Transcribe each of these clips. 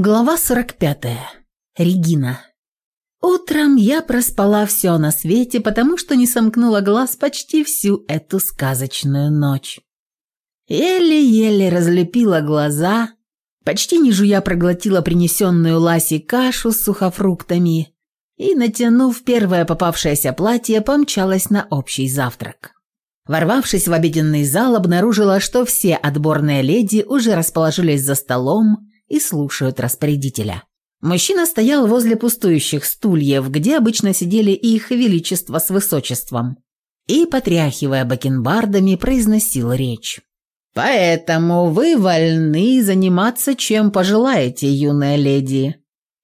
Глава 45. Регина. Утром я проспала все на свете, потому что не сомкнула глаз почти всю эту сказочную ночь. Еле-еле разлепила глаза, почти не жуя проглотила принесенную Ласи кашу с сухофруктами и, натянув первое попавшееся платье, помчалась на общий завтрак. Ворвавшись в обеденный зал, обнаружила, что все отборные леди уже расположились за столом, и слушают распорядителя. Мужчина стоял возле пустующих стульев, где обычно сидели их величество с высочеством, и, потряхивая бакенбардами, произносил речь. «Поэтому вы вольны заниматься, чем пожелаете, юная леди.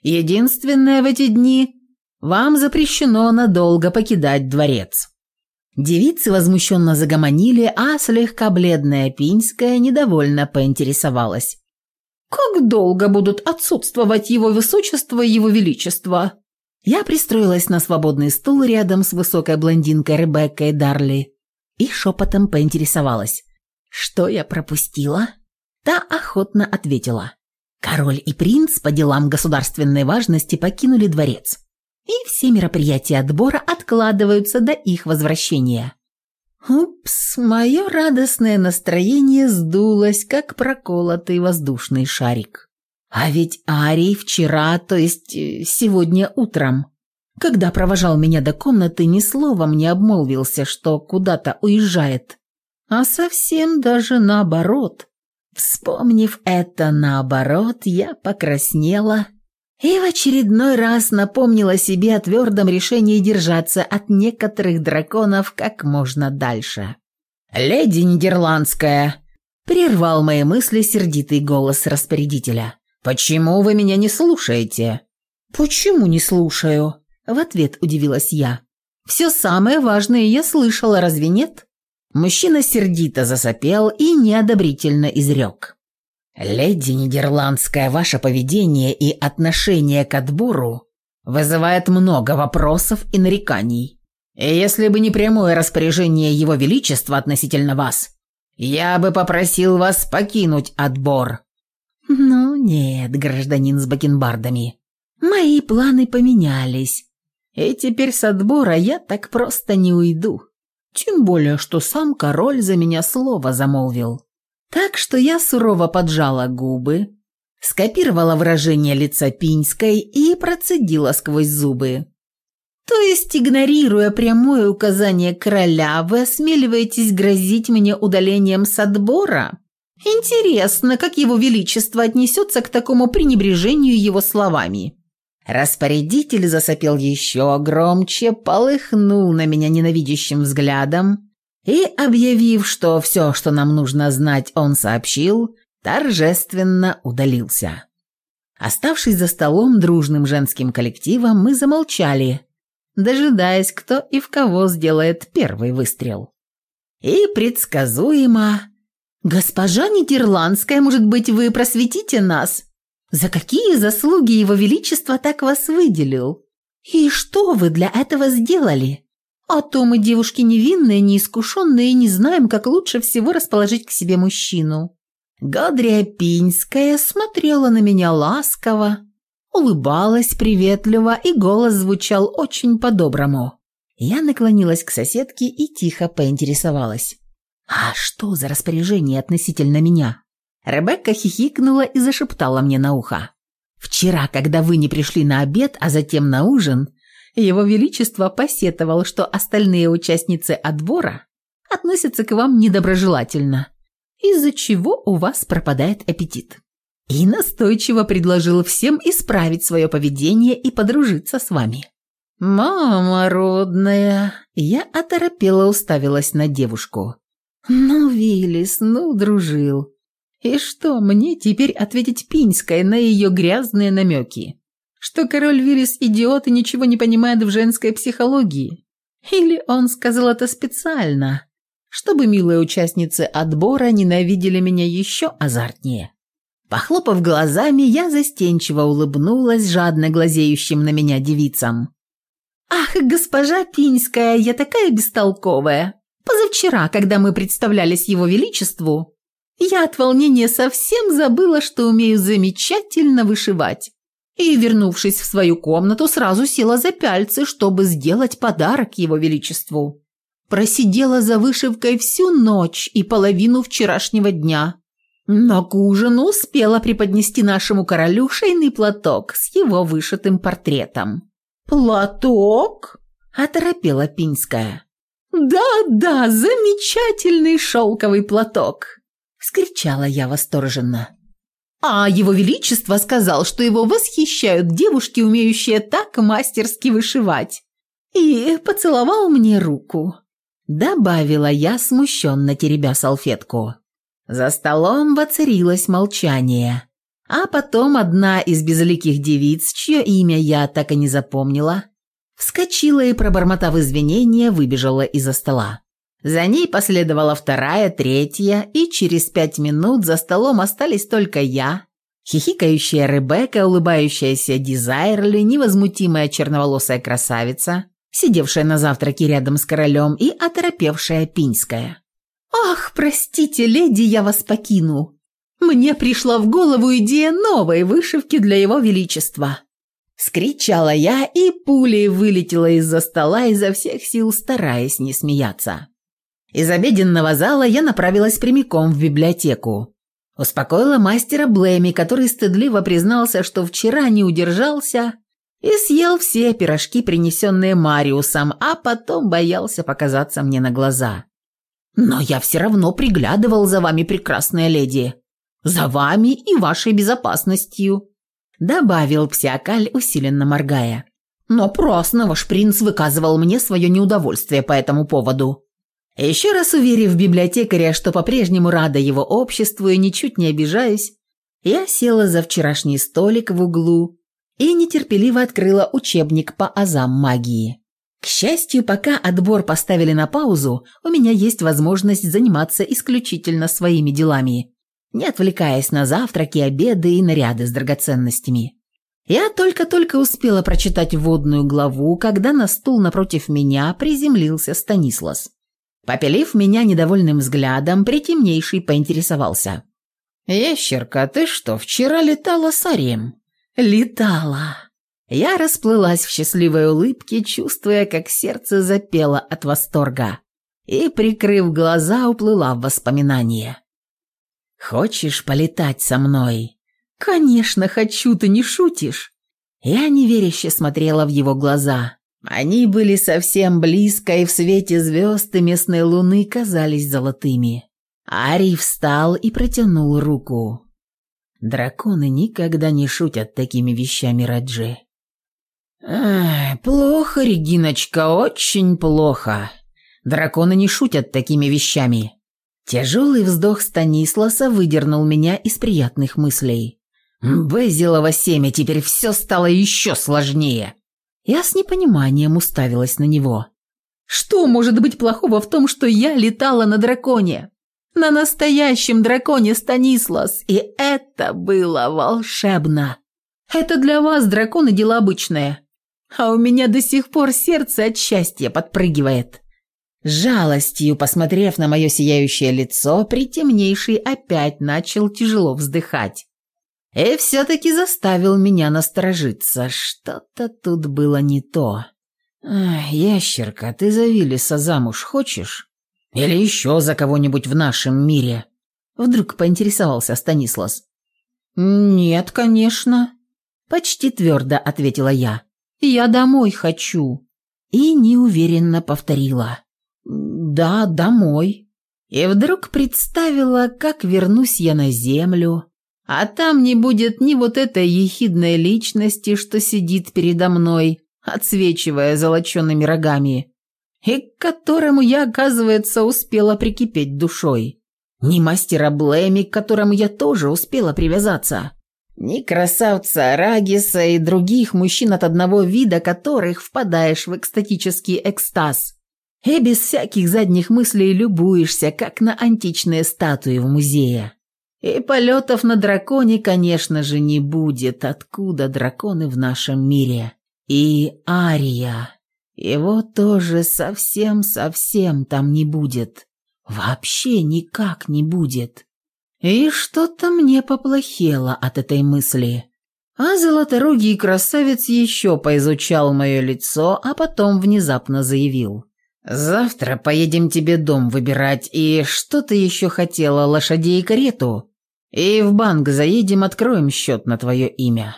Единственное в эти дни – вам запрещено надолго покидать дворец». Девицы возмущенно загомонили, а слегка бледная Пинская недовольно поинтересовалась как долго будут отсутствовать его высочество и его величество?» Я пристроилась на свободный стул рядом с высокой блондинкой Ребеккой Дарли и шепотом поинтересовалась. «Что я пропустила?» Та охотно ответила. Король и принц по делам государственной важности покинули дворец, и все мероприятия отбора откладываются до их возвращения. Упс, мое радостное настроение сдулось, как проколотый воздушный шарик. А ведь Арий вчера, то есть э, сегодня утром, когда провожал меня до комнаты, ни словом не обмолвился, что куда-то уезжает. А совсем даже наоборот. Вспомнив это наоборот, я покраснела – и в очередной раз напомнила себе о твердом решении держаться от некоторых драконов как можно дальше. «Леди Нидерландская!» – прервал мои мысли сердитый голос распорядителя. «Почему вы меня не слушаете?» «Почему не слушаю?» – в ответ удивилась я. «Все самое важное я слышала, разве нет?» Мужчина сердито засопел и неодобрительно изрек. «Леди Нидерландская, ваше поведение и отношение к отбору вызывает много вопросов и нареканий. И если бы не прямое распоряжение Его Величества относительно вас, я бы попросил вас покинуть отбор». «Ну нет, гражданин с бакенбардами, мои планы поменялись, и теперь с отбора я так просто не уйду. Тем более, что сам король за меня слово замолвил». Так что я сурово поджала губы, скопировала выражение лица Пинской и процедила сквозь зубы. То есть, игнорируя прямое указание короля, вы осмеливаетесь грозить мне удалением с отбора? Интересно, как его величество отнесется к такому пренебрежению его словами. Распорядитель засопел еще громче, полыхнул на меня ненавидящим взглядом, и, объявив, что все, что нам нужно знать, он сообщил, торжественно удалился. Оставшись за столом дружным женским коллективом, мы замолчали, дожидаясь, кто и в кого сделает первый выстрел. И предсказуемо... «Госпожа Нидерландская, может быть, вы просветите нас? За какие заслуги Его Величество так вас выделил? И что вы для этого сделали?» А то мы девушки невинные, неискушенные не знаем, как лучше всего расположить к себе мужчину. Гадрия Пинская смотрела на меня ласково, улыбалась приветливо, и голос звучал очень по-доброму. Я наклонилась к соседке и тихо поинтересовалась. «А что за распоряжение относительно меня?» Ребекка хихикнула и зашептала мне на ухо. «Вчера, когда вы не пришли на обед, а затем на ужин, его Величество посетовал, что остальные участницы отбора относятся к вам недоброжелательно, из-за чего у вас пропадает аппетит. И настойчиво предложил всем исправить свое поведение и подружиться с вами. «Мама родная!» Я оторопела уставилась на девушку. «Ну, Виллис, ну, дружил!» «И что, мне теперь ответить Пинской на ее грязные намеки?» что король Виллис – идиот и ничего не понимает в женской психологии. Или он сказал это специально, чтобы милые участницы отбора ненавидели меня еще азартнее. Похлопав глазами, я застенчиво улыбнулась жадно глазеющим на меня девицам. «Ах, госпожа Пинская, я такая бестолковая! Позавчера, когда мы представлялись его величеству, я от волнения совсем забыла, что умею замечательно вышивать и, вернувшись в свою комнату, сразу села за пяльцы, чтобы сделать подарок его величеству. Просидела за вышивкой всю ночь и половину вчерашнего дня. Но к ужину успела преподнести нашему королю шейный платок с его вышитым портретом. «Платок?» – оторопела Пинская. «Да-да, замечательный шелковый платок!» – скричала я восторженно. А его величество сказал, что его восхищают девушки, умеющие так мастерски вышивать. И поцеловал мне руку. Добавила я, смущенно теребя салфетку. За столом воцарилось молчание. А потом одна из безликих девиц, чье имя я так и не запомнила, вскочила и, пробормотав извинения, выбежала из-за стола. За ней последовала вторая, третья, и через пять минут за столом остались только я, хихикающая Ребекка, улыбающаяся Дизайрли, невозмутимая черноволосая красавица, сидевшая на завтраке рядом с королем и оторопевшая Пинская. «Ах, простите, леди, я вас покину. Мне пришла в голову идея новой вышивки для его величества». Скричала я и пулей вылетела из-за стола изо всех сил, стараясь не смеяться. Из обеденного зала я направилась прямиком в библиотеку. Успокоила мастера Блэми, который стыдливо признался, что вчера не удержался и съел все пирожки, принесенные Мариусом, а потом боялся показаться мне на глаза. «Но я все равно приглядывал за вами, прекрасная леди. За вами и вашей безопасностью», – добавил Псиакаль, усиленно моргая. «Но просто ваш принц выказывал мне свое неудовольствие по этому поводу». Еще раз уверив библиотекаря, что по-прежнему рада его обществу и ничуть не обижаюсь, я села за вчерашний столик в углу и нетерпеливо открыла учебник по азам магии. К счастью, пока отбор поставили на паузу, у меня есть возможность заниматься исключительно своими делами, не отвлекаясь на завтраки, обеды и наряды с драгоценностями. Я только-только успела прочитать вводную главу, когда на стул напротив меня приземлился Станислас. Попелив меня недовольным взглядом, притемнейший поинтересовался. «Ящерка, ты что, вчера летала с Арем?» «Летала!» Я расплылась в счастливой улыбке, чувствуя, как сердце запело от восторга, и, прикрыв глаза, уплыла в воспоминания. «Хочешь полетать со мной?» «Конечно хочу, ты не шутишь!» Я неверяще смотрела в его глаза. Они были совсем близко и в свете звезд и местной луны казались золотыми. Арий встал и протянул руку. Драконы никогда не шутят такими вещами, Раджи. Плохо, Региночка, очень плохо. Драконы не шутят такими вещами». Тяжелый вздох Станисласа выдернул меня из приятных мыслей. Безилова семя, теперь все стало еще сложнее». Я с непониманием уставилась на него. «Что может быть плохого в том, что я летала на драконе? На настоящем драконе Станислас, и это было волшебно! Это для вас, драконы, дело обычное, а у меня до сих пор сердце от счастья подпрыгивает». Жалостью, посмотрев на мое сияющее лицо, притемнейший опять начал тяжело вздыхать. И все-таки заставил меня насторожиться. Что-то тут было не то. «Ящерка, ты за Виллиса замуж хочешь? Или еще за кого-нибудь в нашем мире?» Вдруг поинтересовался Станислас. «Нет, конечно», — почти твердо ответила я. «Я домой хочу». И неуверенно повторила. «Да, домой». И вдруг представила, как вернусь я на землю, а там не будет ни вот этой ехидной личности, что сидит передо мной, отсвечивая золочеными рогами, и к которому я, оказывается, успела прикипеть душой. Ни мастера Блэми, к которому я тоже успела привязаться. Ни красавца Арагиса и других мужчин от одного вида, которых впадаешь в экстатический экстаз. И без всяких задних мыслей любуешься, как на античные статуи в музее. И полетов на драконе, конечно же, не будет, откуда драконы в нашем мире. И Ария. Его тоже совсем-совсем там не будет. Вообще никак не будет. И что-то мне поплохело от этой мысли. А золоторогий красавец еще поизучал мое лицо, а потом внезапно заявил. «Завтра поедем тебе дом выбирать, и что ты еще хотела, лошадей и карету?» И в банк заедем, откроем счет на твое имя».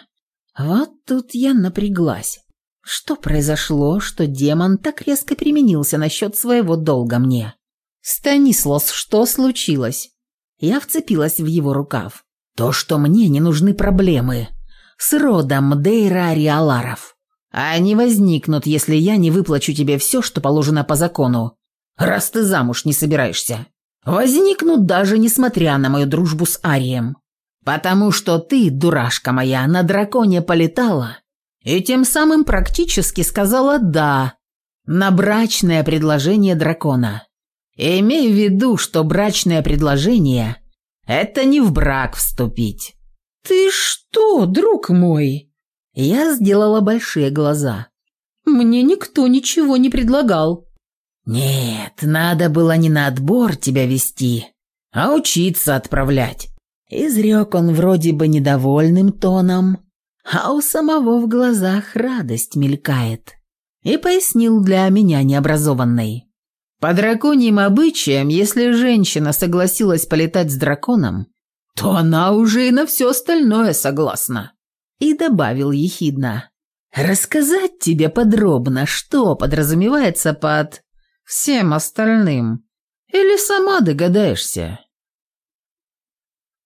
Вот тут я напряглась. Что произошло, что демон так резко переменился насчет своего долга мне? «Станислав, что случилось?» Я вцепилась в его рукав. «То, что мне не нужны проблемы. С родом Дейра Ариаларов. Они возникнут, если я не выплачу тебе все, что положено по закону, раз ты замуж не собираешься» возникнут даже несмотря на мою дружбу с Арием. Потому что ты, дурашка моя, на драконе полетала и тем самым практически сказала «да» на брачное предложение дракона. Имей в виду, что брачное предложение – это не в брак вступить. «Ты что, друг мой?» Я сделала большие глаза. «Мне никто ничего не предлагал». Нет, надо было не на отбор тебя вести, а учиться отправлять. Изрек он вроде бы недовольным тоном, а у самого в глазах радость мелькает. И пояснил для меня необразованный. По драконьим обычаям, если женщина согласилась полетать с драконом, то она уже и на все остальное согласна. И добавил ехидно. «Рассказать тебе подробно, что подразумевается под всем остальным? Или сама догадаешься?»